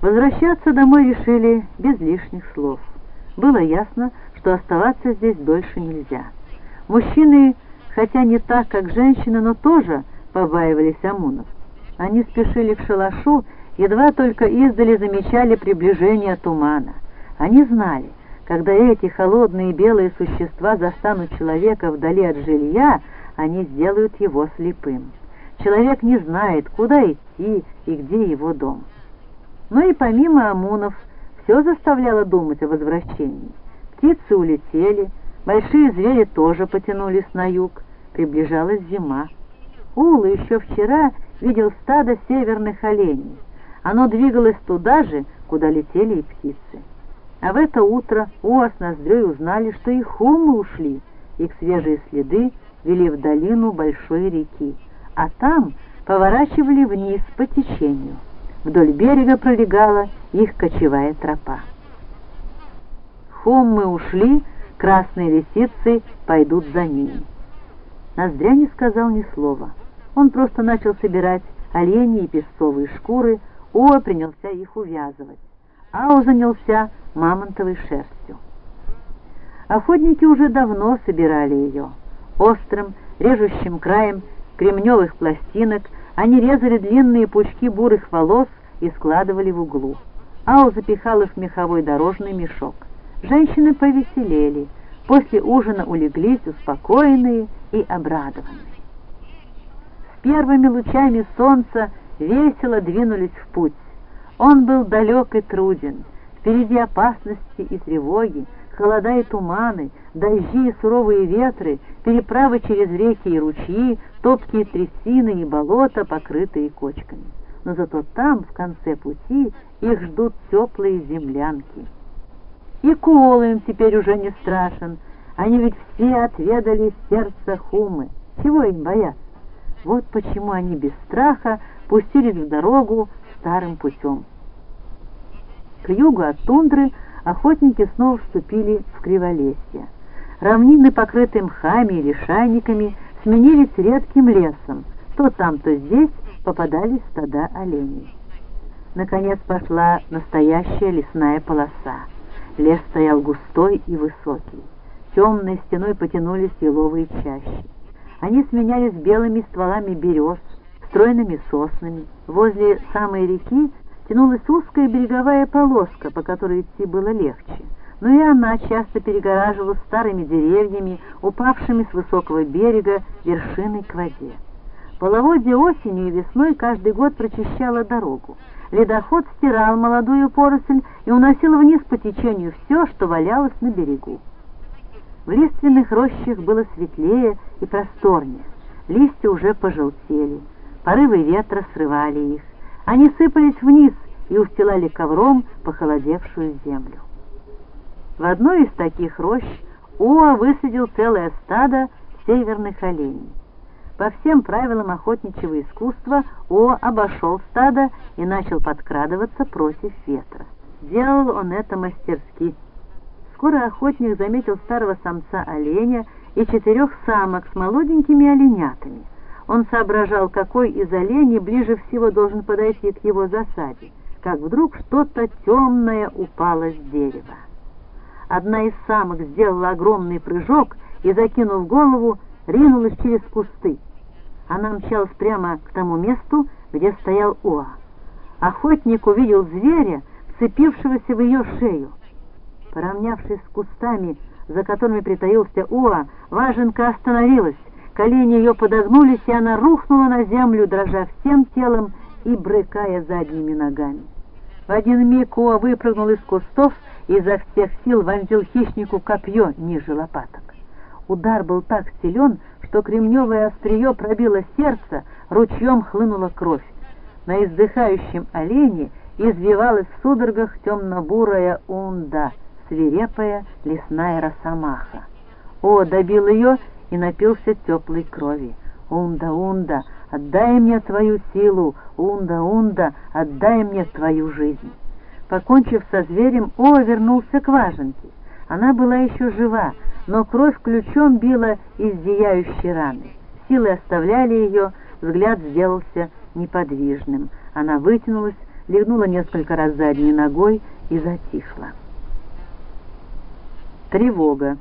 Возвращаться домой решили без лишних слов. Было ясно, что оставаться здесь дольше нельзя. Мужчины, хотя не так, как женщины, но тоже побаивались Амунов. Они спешили к шалашу, едва только издали замечали приближение тумана. Они знали, когда эти холодные белые существа застанут человека вдали от жилья, они сделают его слепым. Человек не знает, куда идти и где его дом. Но и помимо Амунов все заставляло думать о возвращении. Птицы улетели, большие звери тоже потянулись на юг, приближалась зима. Ула еще вчера видел стадо северных оленей. Оно двигалось туда же, куда летели и птицы. А в это утро Уа с Ноздрёй узнали, что и хумы ушли, их свежие следы вели в долину большой реки, а там поворачивали вниз по течению. Вдоль берега пролегала их кочевая тропа. Хуммы ушли, красные лисицы пойдут за ними. Ноздря не сказал ни слова. Он просто начал собирать оленьи и песцовые шкуры, Уа принялся их увязывать. Ау занялся мамонтовой шерстью. Охотники уже давно собирали ее. Острым, режущим краем кремневых пластинок они резали длинные пучки бурых волос и складывали в углу. Ау запихал их в меховой дорожный мешок. Женщины повеселели, после ужина улеглись успокоенные и обрадованные. С первыми лучами солнца весело двинулись в путь. Он был далек и труден, впереди опасности и тревоги, холода и туманы, дожди и суровые ветры, переправы через реки и ручьи, топкие трясины и болота, покрытые кочками. Но зато там, в конце пути, их ждут теплые землянки. И кол им теперь уже не страшен, они ведь все отведали сердце хумы. Чего им бояться? Вот почему они без страха пустились в дорогу старым путем. К югу от тундры охотники снова вступили в криволесье. Равнины, покрытые мхами и лишайниками, сменились редким лесом. То там, то здесь попадались стада оленей. Наконец пошла настоящая лесная полоса. Лес стоял густой и высокий. Темной стеной потянулись еловые чащи. Они сменялись белыми стволами берез, стройными соснами. Возле самой реки тянулась узкая береговая полоска, по которой идти было легче. Но и она часто перегораживалась старыми деревьями, упавшими с высокого берега вершиной к воде. Половодье осенью и весной каждый год прочищало дорогу. Ледоход стирал молодую поросль и уносил вниз по течению все, что валялось на берегу. В лиственных рощах было светлее и просторнее. Листья уже пожелтели, порывы ветра срывали их. Они сыпались вниз и устилали ковром похолодевшую землю. В одной из таких рощ Уа высадил целое стадо северных оленей. По всем правилам охотничьего искусства О обошел стадо и начал подкрадываться против ветра. Делал он это мастерски. Скоро охотник заметил старого самца оленя и четырех самок с молоденькими оленятами. Он соображал, какой из оленей ближе всего должен подойти к его засаде, как вдруг что-то темное упало с дерева. Одна из самок сделала огромный прыжок и, закинув голову, ринулась через кусты. Она мчалась прямо к тому месту, где стоял Оа. Охотник увидел зверя, вцепившегося в ее шею. Поравнявшись с кустами, за которыми притаился Уа, Важенка остановилась, колени ее подогнулись, и она рухнула на землю, дрожа всем телом и брыкая задними ногами. В один миг Уа выпрыгнул из кустов и изо всех сил вонзил хищнику копье ниже лопаток. Удар был так силен, что кремневое острие пробило сердце, ручьем хлынула кровь. На издыхающем олене извивалась в судорогах темно-бурая унда, свирепая лесная росомаха. О, добил ее и напился теплой крови. Унда, унда, отдай мне твою силу, унда, унда, отдай мне твою жизнь. Покончив со зверем, О вернулся к важенке. Она была еще жива, но кровь ключом била из зияющей раны. Силы оставляли ее, взгляд сделался неподвижным. Она вытянулась, легнула несколько раз задней ногой и затихла. Тревога.